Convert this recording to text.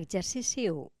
Exercici 1.